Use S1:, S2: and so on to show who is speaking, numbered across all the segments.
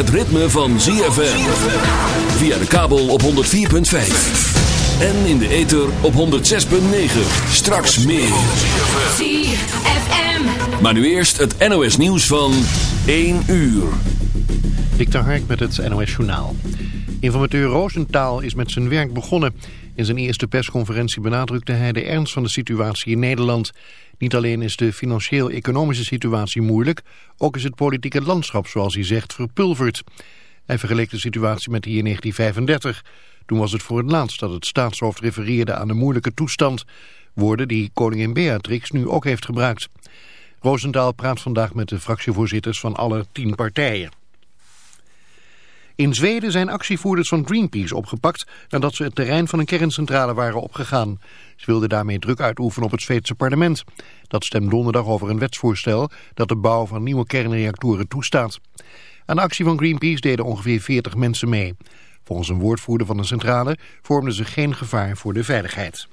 S1: Het ritme van ZFM. Via de kabel op 104.5. En in de ether op 106.9. Straks meer.
S2: ZFM.
S1: Maar nu eerst het NOS nieuws van 1 uur.
S3: Dikter Hark met het NOS Journaal. Informateur Roosentaal is met zijn werk begonnen. In zijn eerste persconferentie benadrukte hij de ernst van de situatie in Nederland. Niet alleen is de financieel-economische situatie moeilijk, ook is het politieke landschap, zoals hij zegt, verpulverd. Hij vergeleek de situatie met die in 1935. Toen was het voor het laatst dat het staatshoofd refereerde aan de moeilijke toestand. Woorden die koningin Beatrix nu ook heeft gebruikt. Roosentaal praat vandaag met de fractievoorzitters van alle tien partijen. In Zweden zijn actievoerders van Greenpeace opgepakt nadat ze het terrein van een kerncentrale waren opgegaan. Ze wilden daarmee druk uitoefenen op het Zweedse parlement. Dat stemt donderdag over een wetsvoorstel dat de bouw van nieuwe kernreactoren toestaat. Aan de actie van Greenpeace deden ongeveer 40 mensen mee. Volgens een woordvoerder van de centrale vormden ze geen gevaar voor de veiligheid.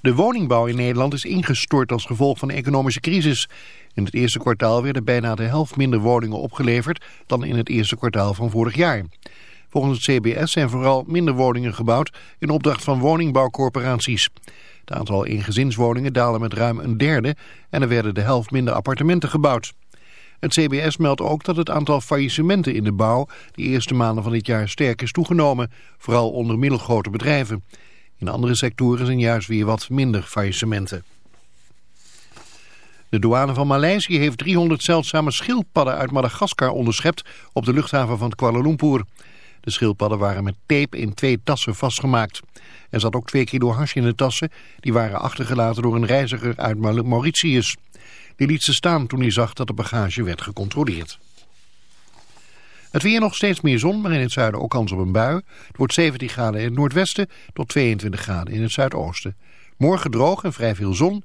S3: De woningbouw in Nederland is ingestort als gevolg van de economische crisis. In het eerste kwartaal werden bijna de helft minder woningen opgeleverd dan in het eerste kwartaal van vorig jaar. Volgens het CBS zijn vooral minder woningen gebouwd in opdracht van woningbouwcorporaties. Het aantal eengezinswoningen daalde met ruim een derde en er werden de helft minder appartementen gebouwd. Het CBS meldt ook dat het aantal faillissementen in de bouw de eerste maanden van dit jaar sterk is toegenomen, vooral onder middelgrote bedrijven. In andere sectoren zijn juist weer wat minder faillissementen. De douane van Maleisië heeft 300 zeldzame schildpadden uit Madagaskar onderschept op de luchthaven van Kuala Lumpur. De schildpadden waren met tape in twee tassen vastgemaakt. Er zat ook twee kilo hash in de tassen, die waren achtergelaten door een reiziger uit Mauritius. Die liet ze staan toen hij zag dat de bagage werd gecontroleerd. Het weer nog steeds meer zon, maar in het zuiden ook kans op een bui. Het wordt 17 graden in het noordwesten tot 22 graden in het zuidoosten. Morgen droog en vrij veel zon,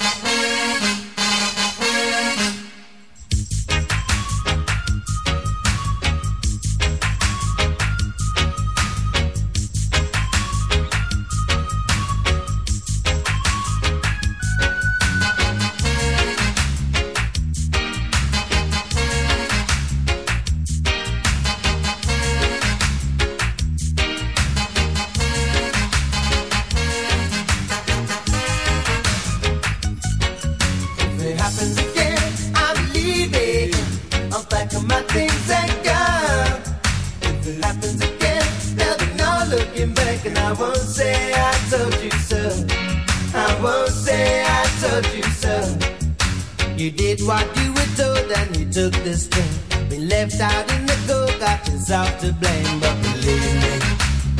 S4: You did what you were told, and you took the string. Been left out in the cold, got yourself to blame. But believe me,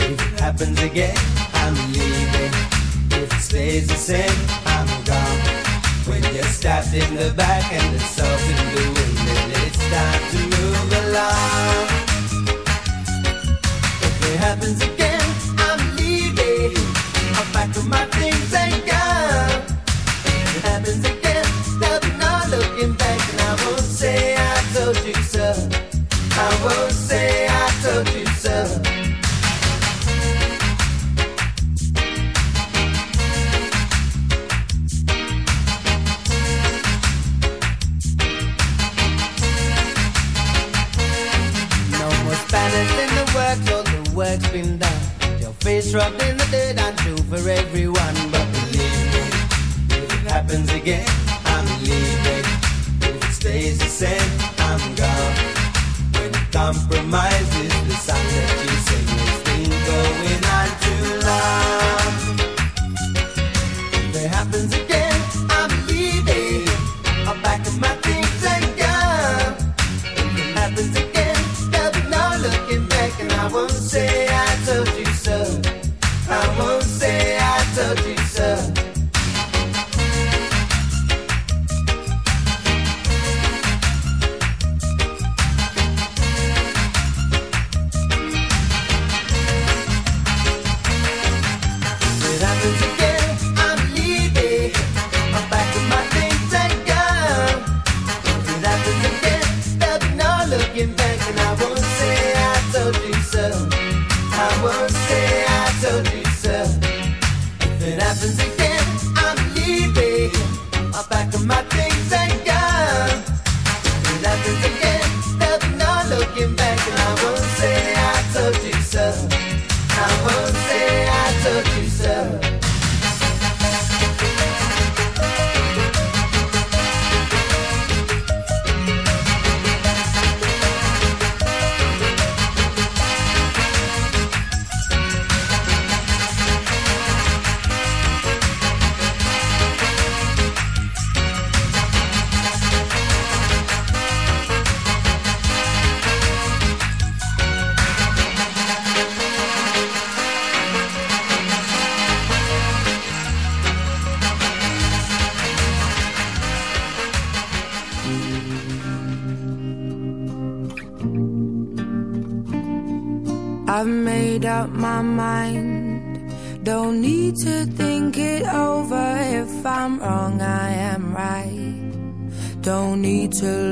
S4: if it happens again, I'm leaving. If it stays the same, I'm gone. When you're stabbed in the back and the salt in the wind, then it's time to move along. If it happens again, In the dirt, I'm true for everyone. But believe me, if it happens again, I'm leaving. If it stays the same, I'm gone. When compromise is the you
S5: won't say I told you so. If it happens again.
S6: to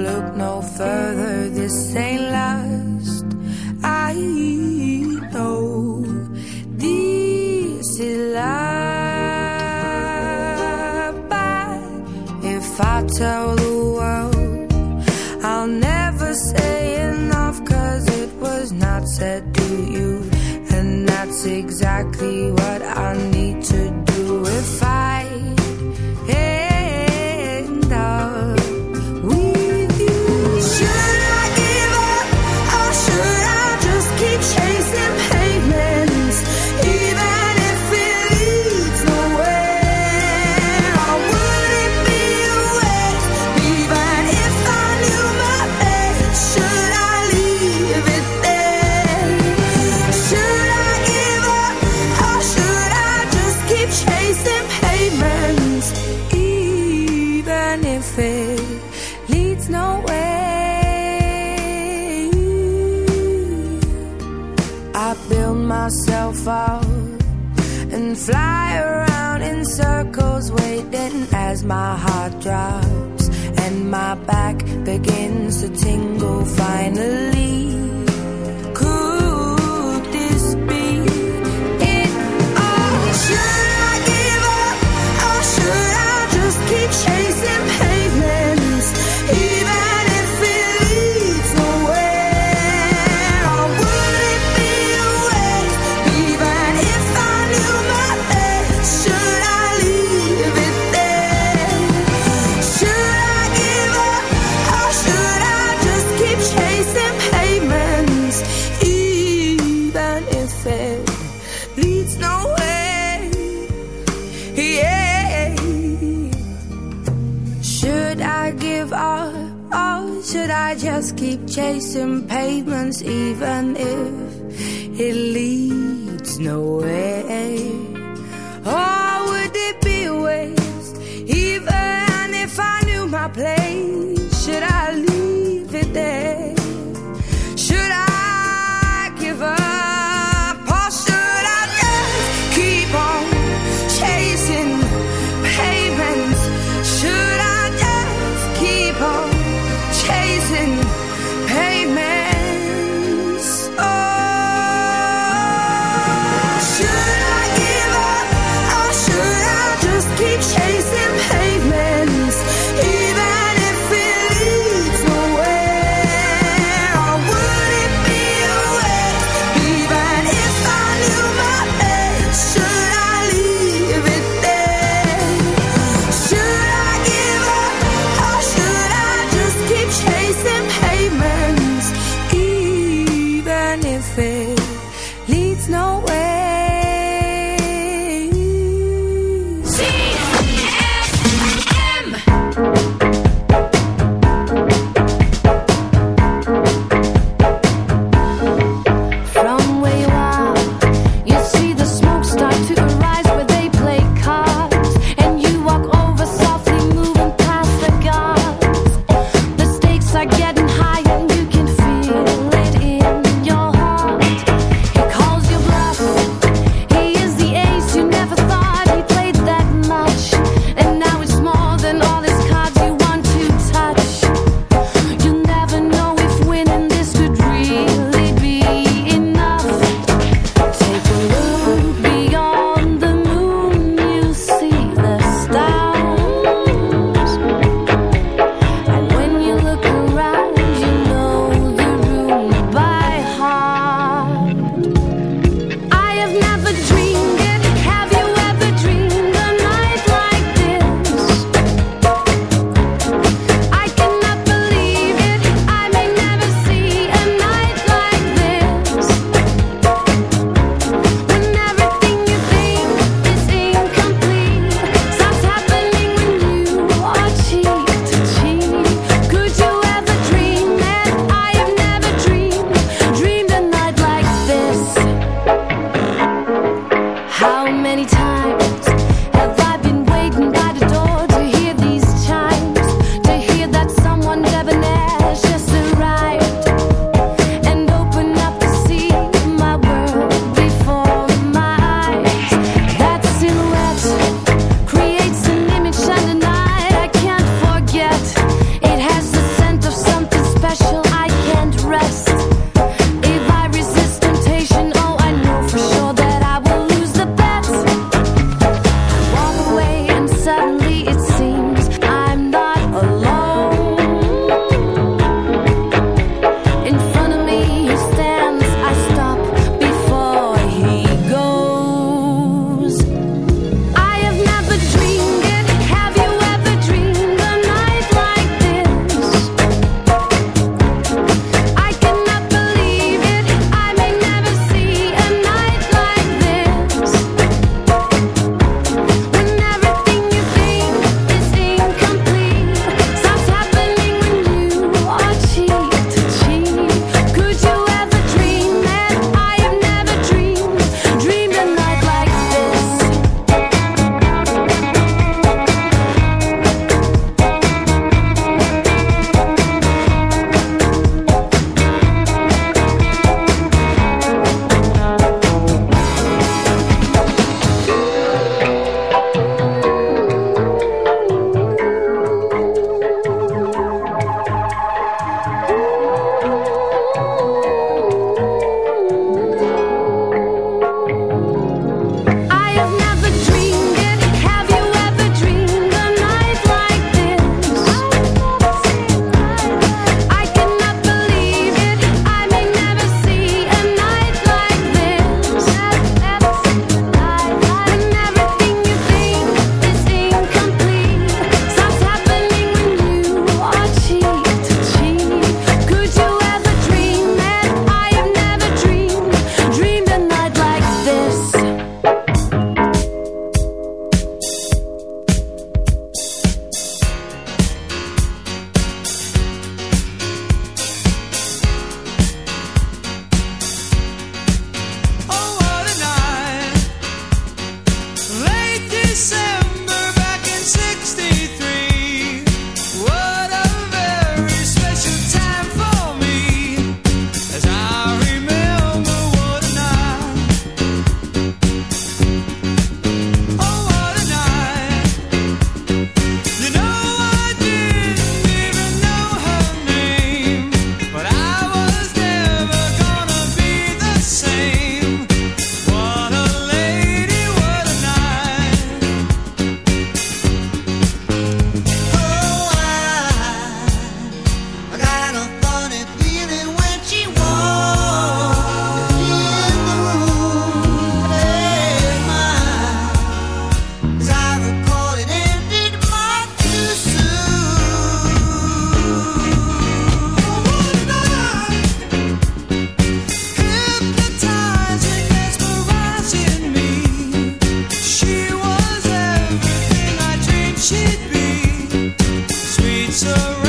S1: surround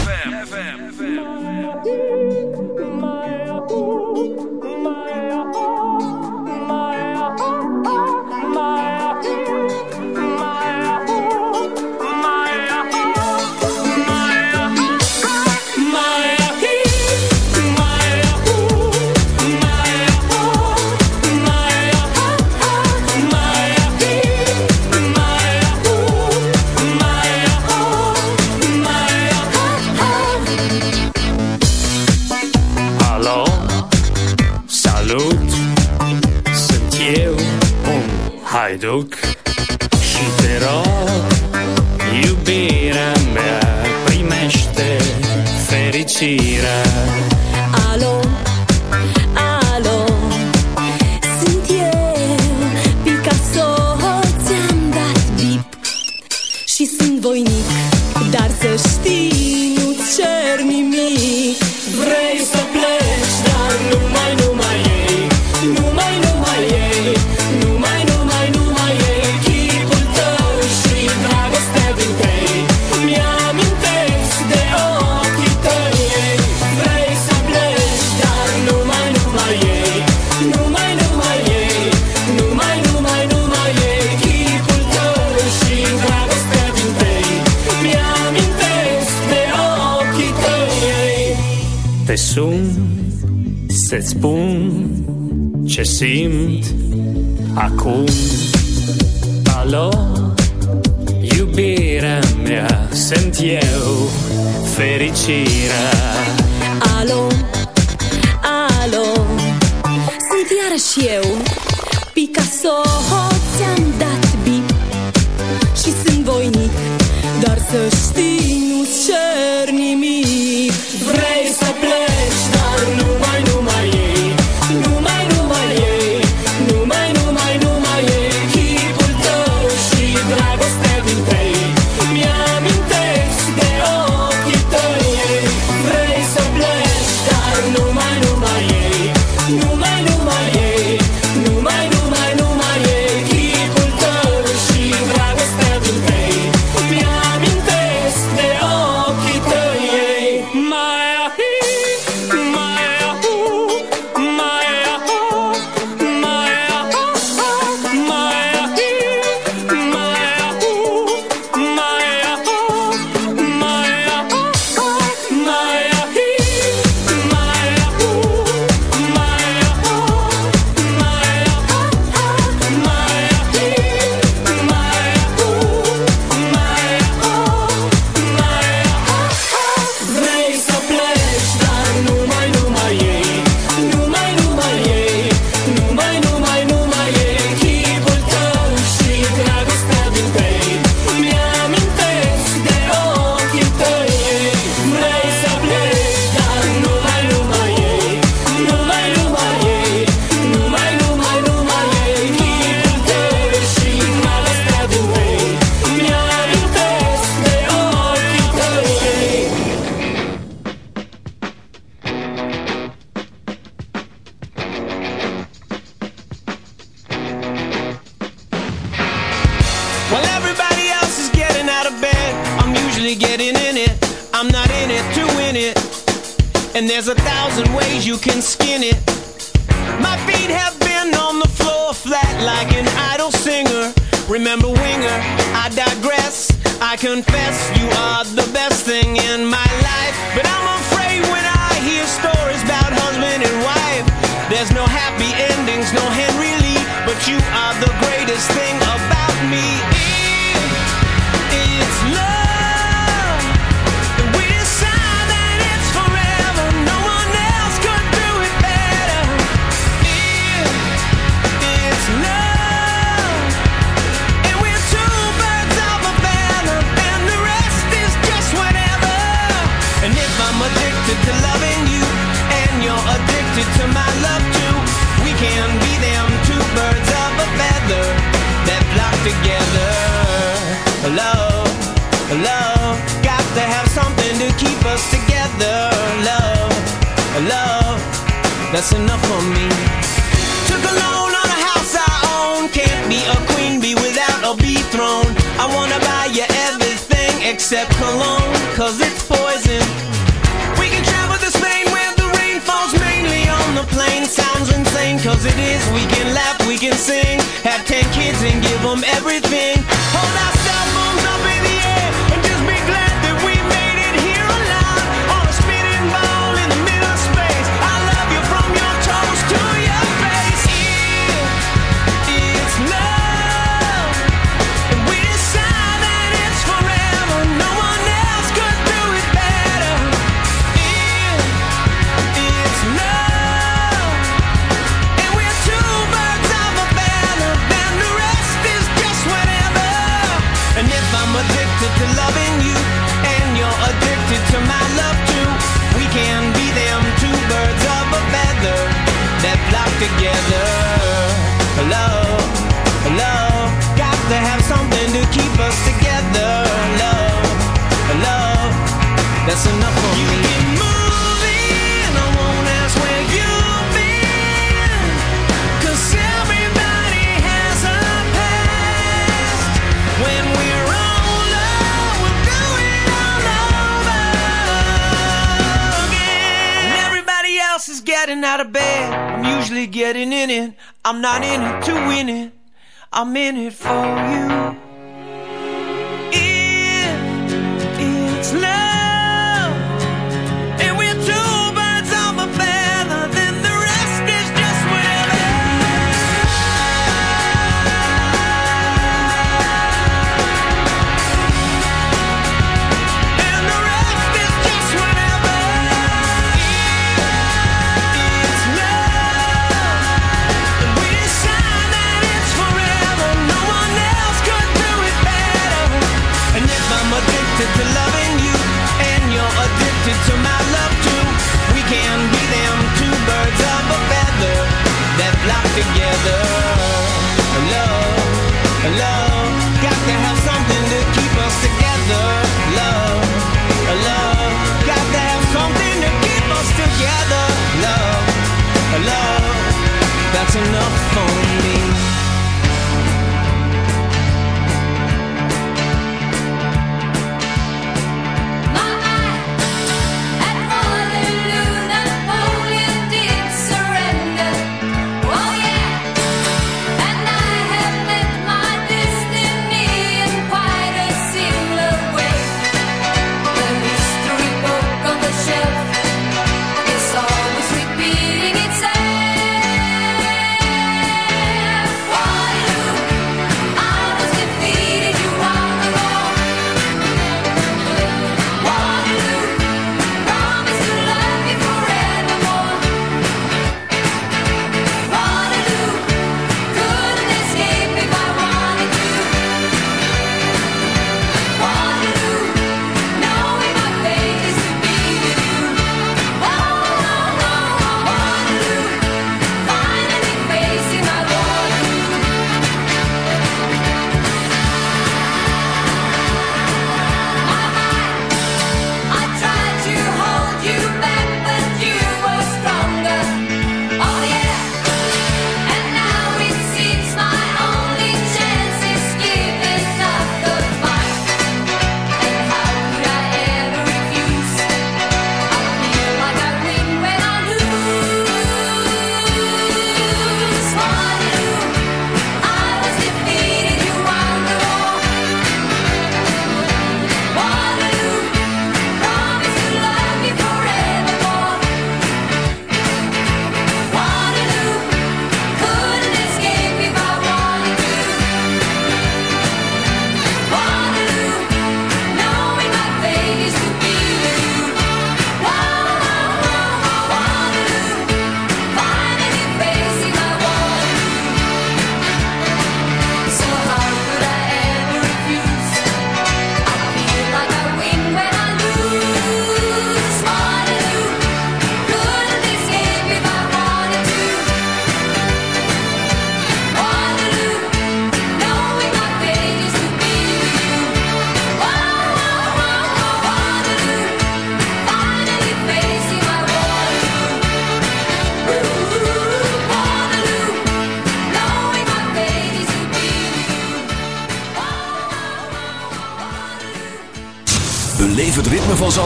S7: sunt Să-ți spun ce simt acum. Alo, iubirea mea, sunt eu, fericirea.
S8: Alo, alo, sunt iarăși eu, Picasso Ți-am dat bip și sunt voinic dar să știi, nu cer nimic.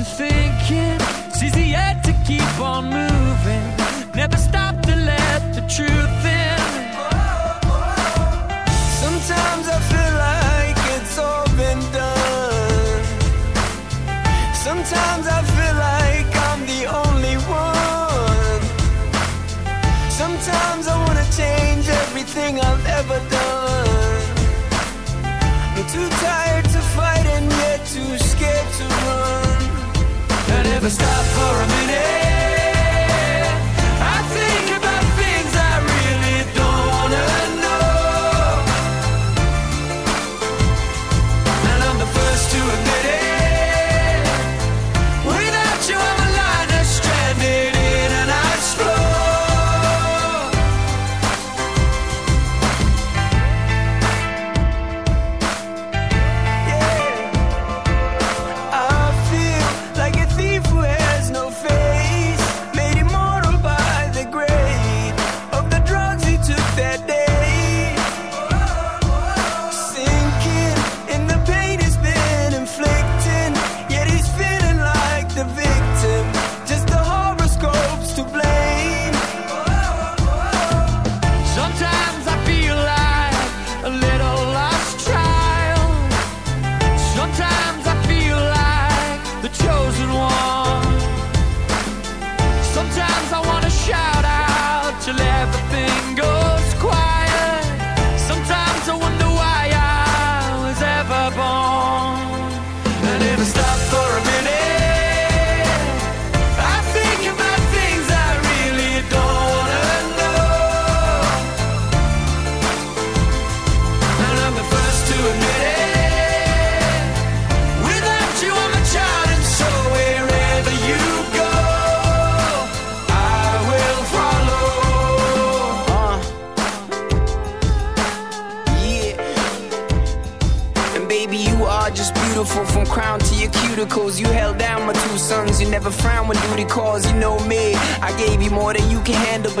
S5: to
S9: thinking. It's easier to keep on moving. Never stop to let the truth in.
S5: Sometimes I feel like it's all been done. Sometimes I feel like I'm the only one. Sometimes I wanna change everything I've ever done.
S9: stop for a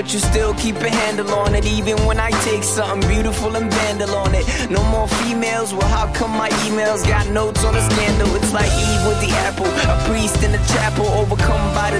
S4: but you still keep a handle on it. Even when I take something beautiful and vandal on it. No more females, well, how come my emails got notes on a scandal? It's like Eve with the apple, a priest in the chapel, overcome by the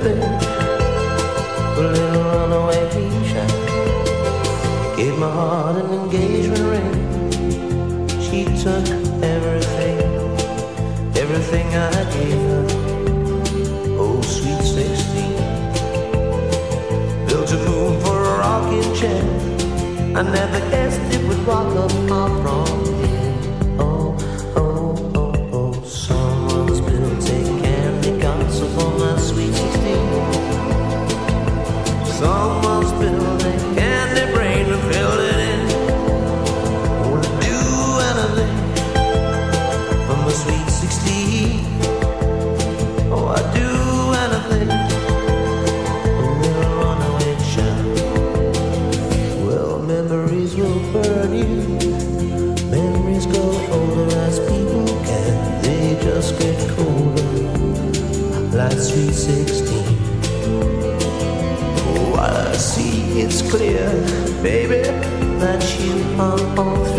S9: birthday. A
S5: little runaway peach. Gave my heart an engagement ring. She took everything, everything I gave her. Oh, sweet 16. Built a moon for a rocking chair. I never guessed it would rock up my prom. Oh.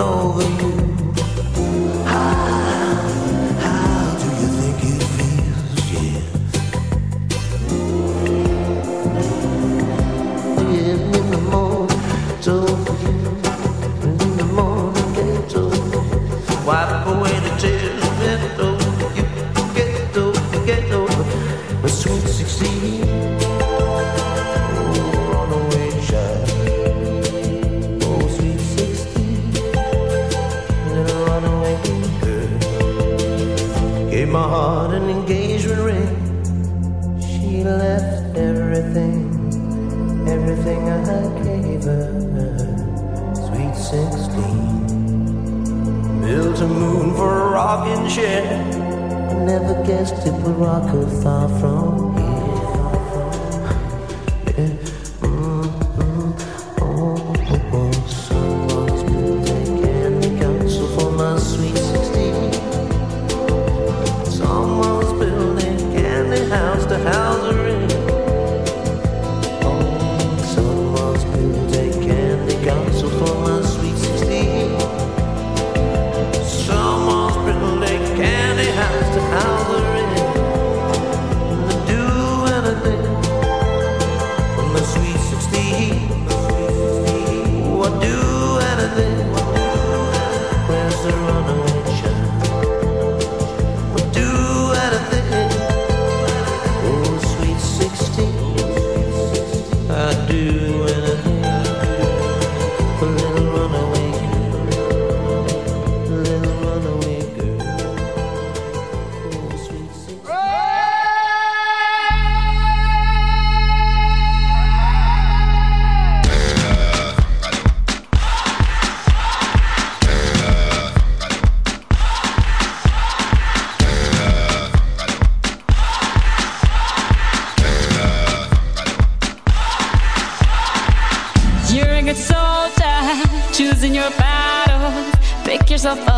S5: over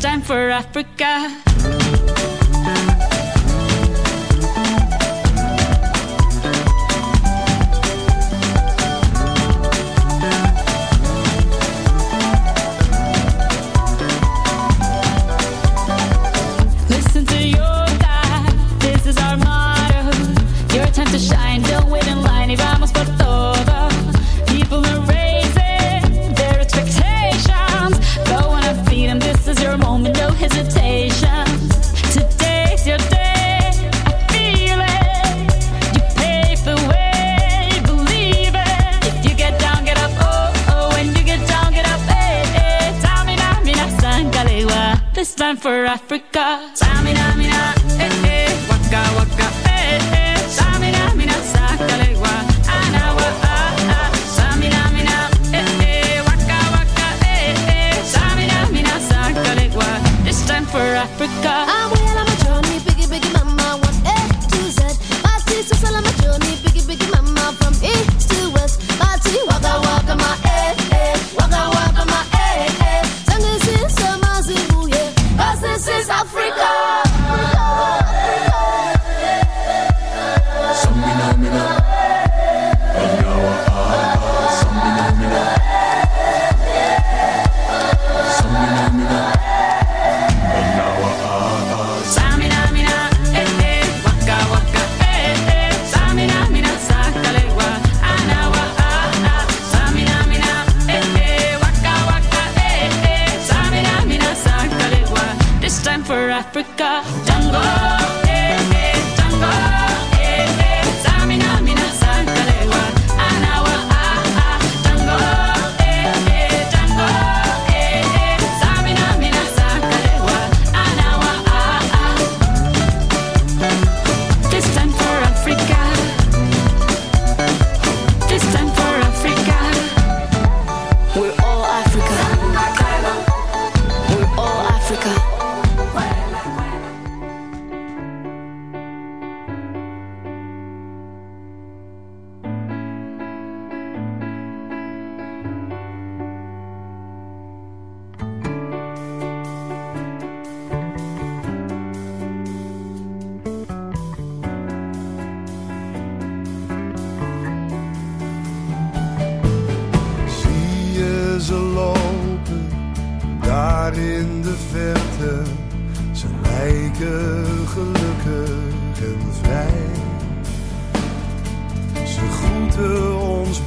S10: time for Africa. Africa.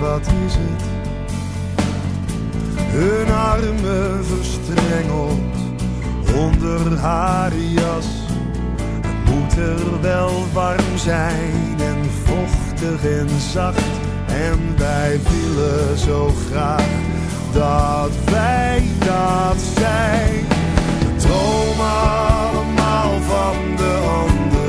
S11: wat is het? Hun armen verstrengeld onder haar jas. Het moet er wel warm zijn en vochtig en zacht. En wij willen zo graag dat wij dat zijn. We dromen allemaal van de anderen.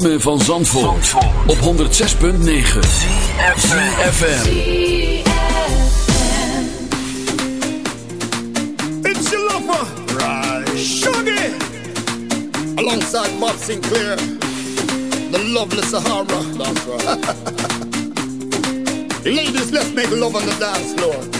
S12: Ritme van Zandvoort, op 106.9 CFFM
S13: It's your lover, right? Shuggy, alongside Bob Sinclair, the lovely Sahara. That's right. Ladies, let's make love on the dance floor.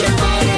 S6: your body.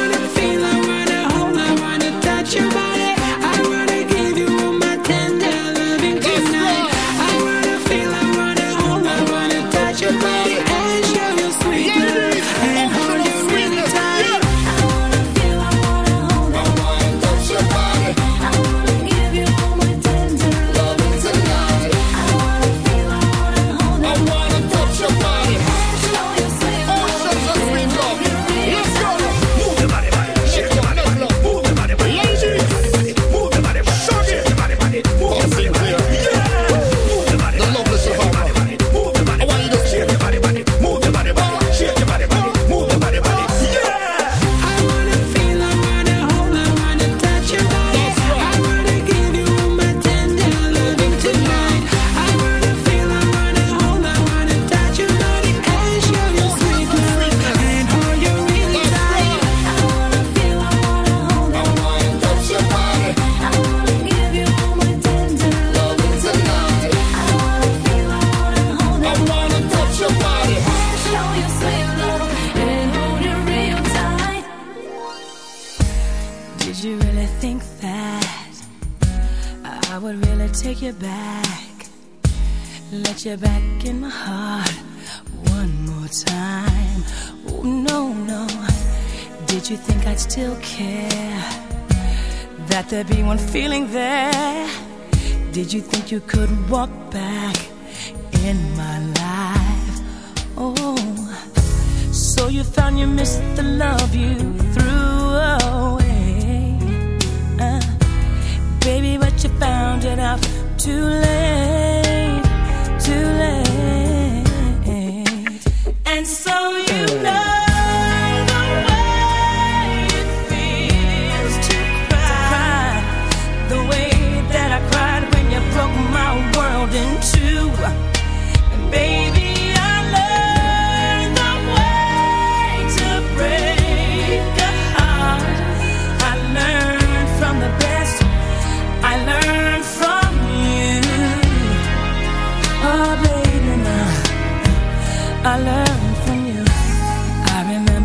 S6: Walk back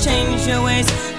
S14: change your ways.